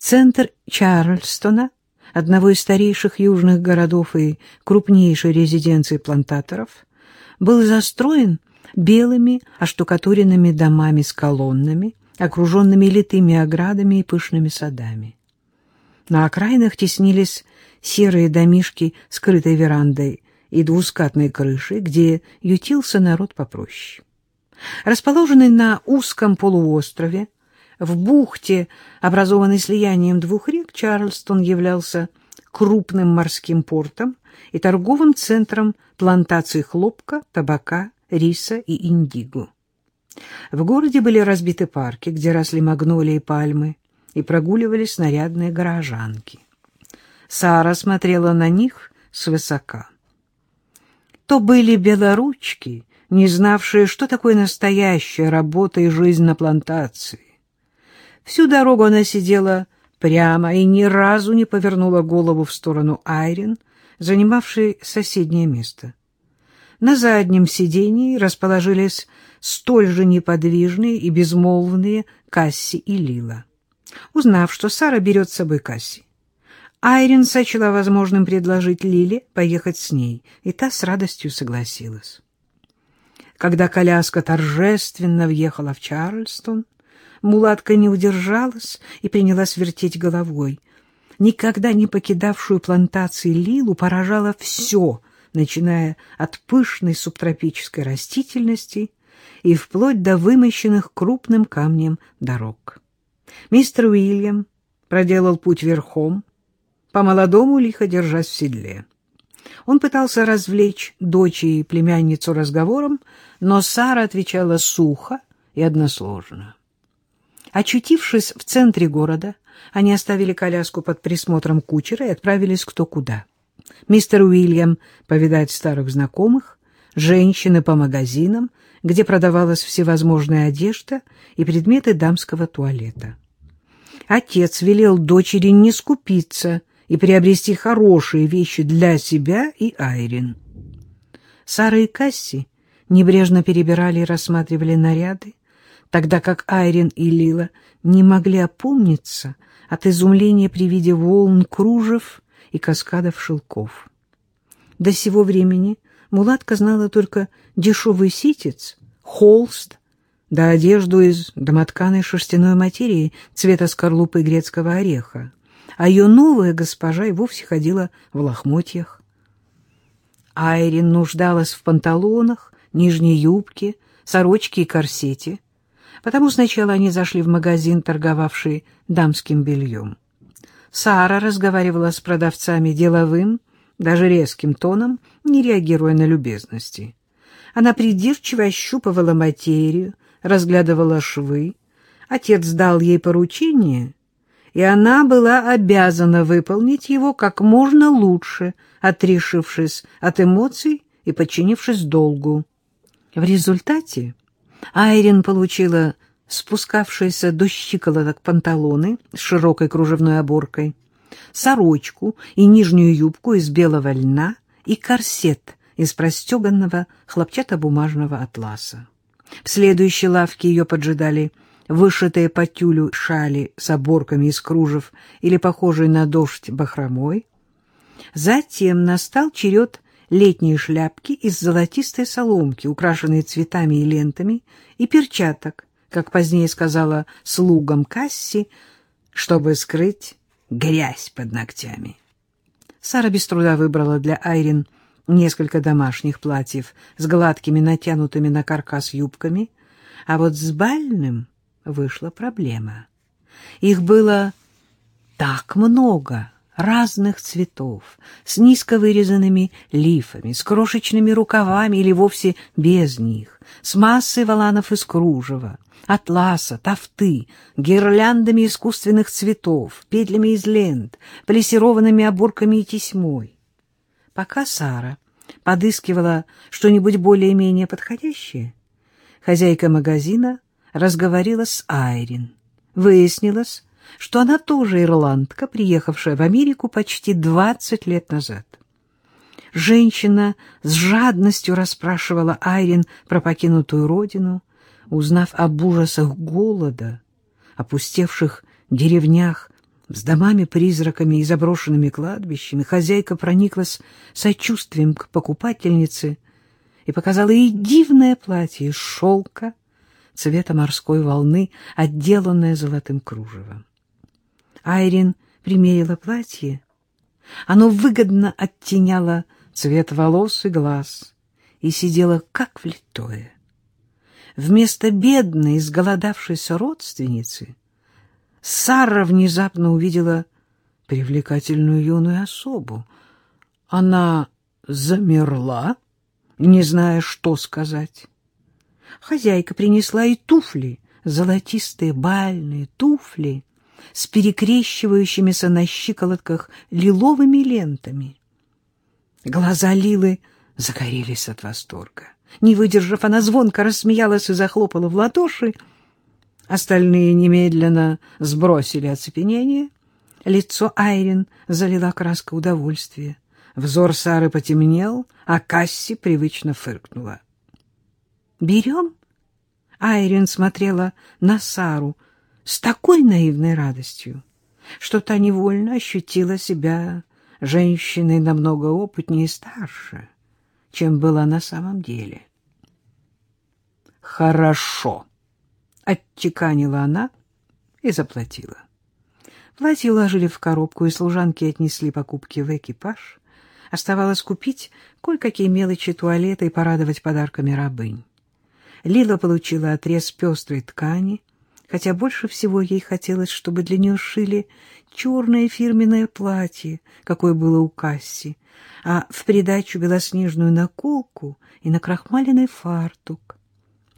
Центр Чарльстона, одного из старейших южных городов и крупнейшей резиденции плантаторов, был застроен белыми оштукатуренными домами с колоннами, окруженными литыми оградами и пышными садами. На окраинах теснились серые домишки с крытой верандой и двускатной крышей, где ютился народ попроще. Расположенный на узком полуострове, в бухте, образованной слиянием двух рек, Чарльстон являлся крупным морским портом и торговым центром плантаций хлопка, табака, риса и индиго. В городе были разбиты парки, где росли магнолии и пальмы, и прогуливались нарядные горожанки. Сара смотрела на них свысока. То были белоручки, не знавшие, что такое настоящая работа и жизнь на плантации. Всю дорогу она сидела прямо и ни разу не повернула голову в сторону Айрин, занимавшей соседнее место. На заднем сидении расположились столь же неподвижные и безмолвные Касси и Лила. Узнав, что Сара берет с собой Касси, Айрин сочла возможным предложить Лиле поехать с ней, и та с радостью согласилась. Когда коляска торжественно въехала в Чарльстон, мулатка не удержалась и принялась вертеть головой. Никогда не покидавшую плантации Лилу поражало все, начиная от пышной субтропической растительности и вплоть до вымощенных крупным камнем дорог. Мистер Уильям проделал путь верхом, по-молодому лихо держась в седле. Он пытался развлечь дочь и племянницу разговором, но Сара отвечала сухо и односложно. Очутившись в центре города, они оставили коляску под присмотром кучера и отправились кто куда. Мистер Уильям повидать старых знакомых, женщины по магазинам, где продавалась всевозможная одежда и предметы дамского туалета. Отец велел дочери не скупиться и приобрести хорошие вещи для себя и Айрин. Сара и Касси небрежно перебирали и рассматривали наряды, тогда как Айрин и Лила не могли опомниться от изумления при виде волн кружев и каскадов шелков. До сего времени мулатка знала только дешевый ситец, холст, да одежду из домотканой шерстяной материи цвета скорлупы грецкого ореха, а ее новая госпожа и вовсе ходила в лохмотьях. Айрин нуждалась в панталонах, нижней юбке, сорочке и корсете, потому сначала они зашли в магазин, торговавший дамским бельем. Сара разговаривала с продавцами деловым, даже резким тоном, не реагируя на любезности. Она придирчиво ощупывала материю, разглядывала швы. Отец дал ей поручение, и она была обязана выполнить его как можно лучше, отрешившись от эмоций и подчинившись долгу. В результате Айрин получила спускавшиеся до щиколоток панталоны с широкой кружевной оборкой, сорочку и нижнюю юбку из белого льна и корсет из простеганного хлопчатобумажного атласа. В следующей лавке ее поджидали вышитые по тюлю шали с оборками из кружев или похожие на дождь бахромой. Затем настал черед летней шляпки из золотистой соломки, украшенной цветами и лентами, и перчаток, как позднее сказала слугам Касси, чтобы скрыть грязь под ногтями. Сара без труда выбрала для Айрин несколько домашних платьев с гладкими натянутыми на каркас юбками, а вот с бальным вышла проблема. Их было так много разных цветов, с низко вырезанными лифами, с крошечными рукавами или вовсе без них, с массой воланов из кружева, атласа, тафты, гирляндами искусственных цветов, петлями из лент, плессированными оборками и тесьмой. Пока Сара подыскивала что-нибудь более-менее подходящее, хозяйка магазина разговорила с Айрин. Выяснилось, что она тоже ирландка, приехавшая в Америку почти 20 лет назад. Женщина с жадностью расспрашивала Айрин про покинутую родину, узнав об ужасах голода, опустевших деревнях С домами-призраками и заброшенными кладбищами хозяйка прониклась сочувствием к покупательнице и показала ей дивное платье из шелка цвета морской волны, отделанное золотым кружевом. Айрин примерила платье. Оно выгодно оттеняло цвет волос и глаз и сидело как влитое. Вместо бедной, изголодавшейся родственницы Сара внезапно увидела привлекательную юную особу. Она замерла, не зная, что сказать. Хозяйка принесла и туфли, золотистые бальные туфли с перекрещивающимися на щиколотках лиловыми лентами. Глаза Лилы загорелись от восторга. Не выдержав, она звонко рассмеялась и захлопала в ладоши. Остальные немедленно сбросили оцепенение. Лицо Айрин залила краска удовольствия. Взор Сары потемнел, а Касси привычно фыркнула. «Берем?» Айрин смотрела на Сару с такой наивной радостью, что та невольно ощутила себя женщиной намного опытнее и старше чем была на самом деле. «Хорошо», — отчеканила она и заплатила. Платье уложили в коробку, и служанки отнесли покупки в экипаж. Оставалось купить кое-какие мелочи туалета и порадовать подарками рабынь. Лила получила отрез пестрой ткани, хотя больше всего ей хотелось, чтобы для нее шили черное фирменное платье, какое было у Касси, а в придачу белоснежную наколку и накрахмаленный фартук.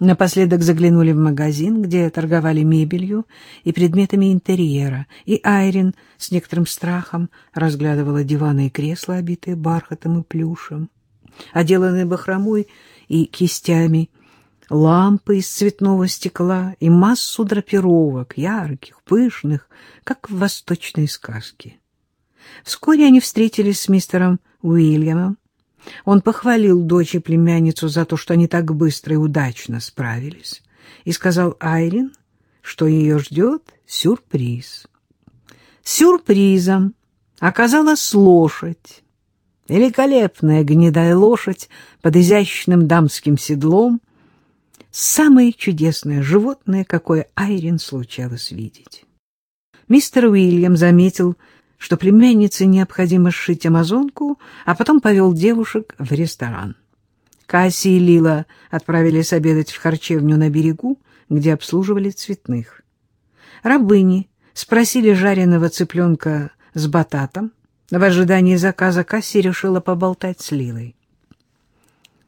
Напоследок заглянули в магазин, где торговали мебелью и предметами интерьера, и Айрин с некоторым страхом разглядывала диваны и кресла, обитые бархатом и плюшем, оделанные бахромой и кистями, лампы из цветного стекла и массу драпировок, ярких, пышных, как в восточной сказке. Вскоре они встретились с мистером Уильямом. Он похвалил дочь и племянницу за то, что они так быстро и удачно справились, и сказал Айрин, что ее ждет сюрприз. Сюрпризом оказалась лошадь. Великолепная гнедая лошадь под изящным дамским седлом. Самое чудесное животное, какое Айрин случалось видеть. Мистер Уильям заметил, что племяннице необходимо сшить амазонку, а потом повел девушек в ресторан. Касси и Лила отправились обедать в харчевню на берегу, где обслуживали цветных. Рабыни спросили жареного цыпленка с бататом. В ожидании заказа Касси решила поболтать с Лилой. —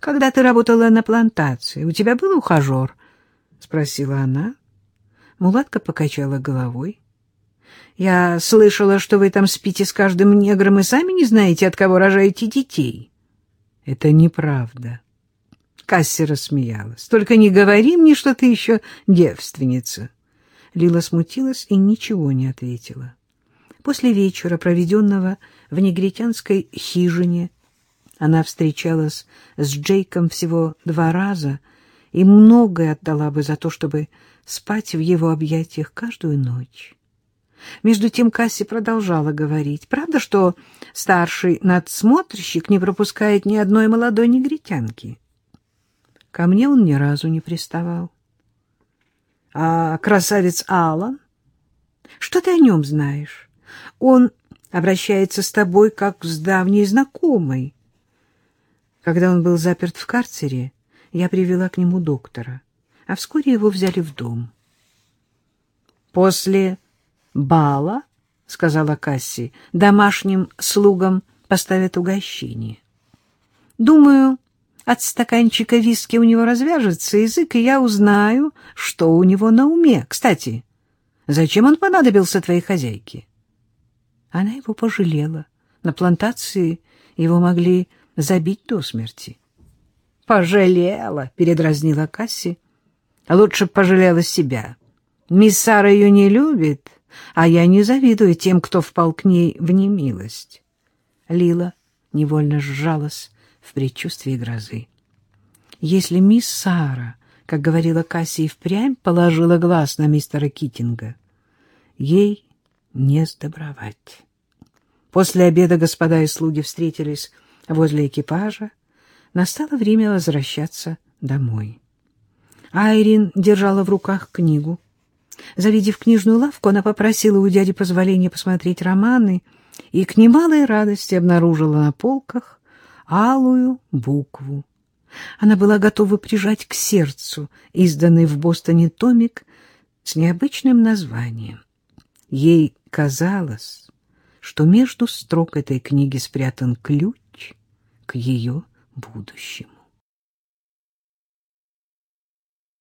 Когда ты работала на плантации, у тебя был ухажер? — спросила она. Мулатка покачала головой. Я слышала, что вы там спите с каждым негром и сами не знаете, от кого рожаете детей. Это неправда. Касси рассмеялась. Только не говори мне, что ты еще девственница. Лила смутилась и ничего не ответила. После вечера, проведенного в негритянской хижине, она встречалась с Джейком всего два раза и многое отдала бы за то, чтобы спать в его объятиях каждую ночь. Между тем Касси продолжала говорить. Правда, что старший надсмотрщик не пропускает ни одной молодой негритянки? Ко мне он ни разу не приставал. А красавец Алан? Что ты о нем знаешь? Он обращается с тобой, как с давней знакомой. Когда он был заперт в карцере, я привела к нему доктора, а вскоре его взяли в дом. После бала, — сказала Касси, — домашним слугам поставят угощение. Думаю, от стаканчика виски у него развяжется язык, и я узнаю, что у него на уме. Кстати, зачем он понадобился твоей хозяйке? Она его пожалела. На плантации его могли забить до смерти. — Пожалела, — передразнила Касси. — Лучше пожалела себя. Мисс Сара ее не любит, — а я не завидую тем, кто впал к ней в немилость. Лила невольно сжалась в предчувствии грозы. Если мисс Сара, как говорила Кассия, впрямь положила глаз на мистера Китинга, ей не сдобровать. После обеда господа и слуги встретились возле экипажа. Настало время возвращаться домой. Айрин держала в руках книгу. Завидев книжную лавку, она попросила у дяди позволения посмотреть романы и к немалой радости обнаружила на полках алую букву. Она была готова прижать к сердцу изданный в Бостоне томик с необычным названием. Ей казалось, что между строк этой книги спрятан ключ к ее будущему.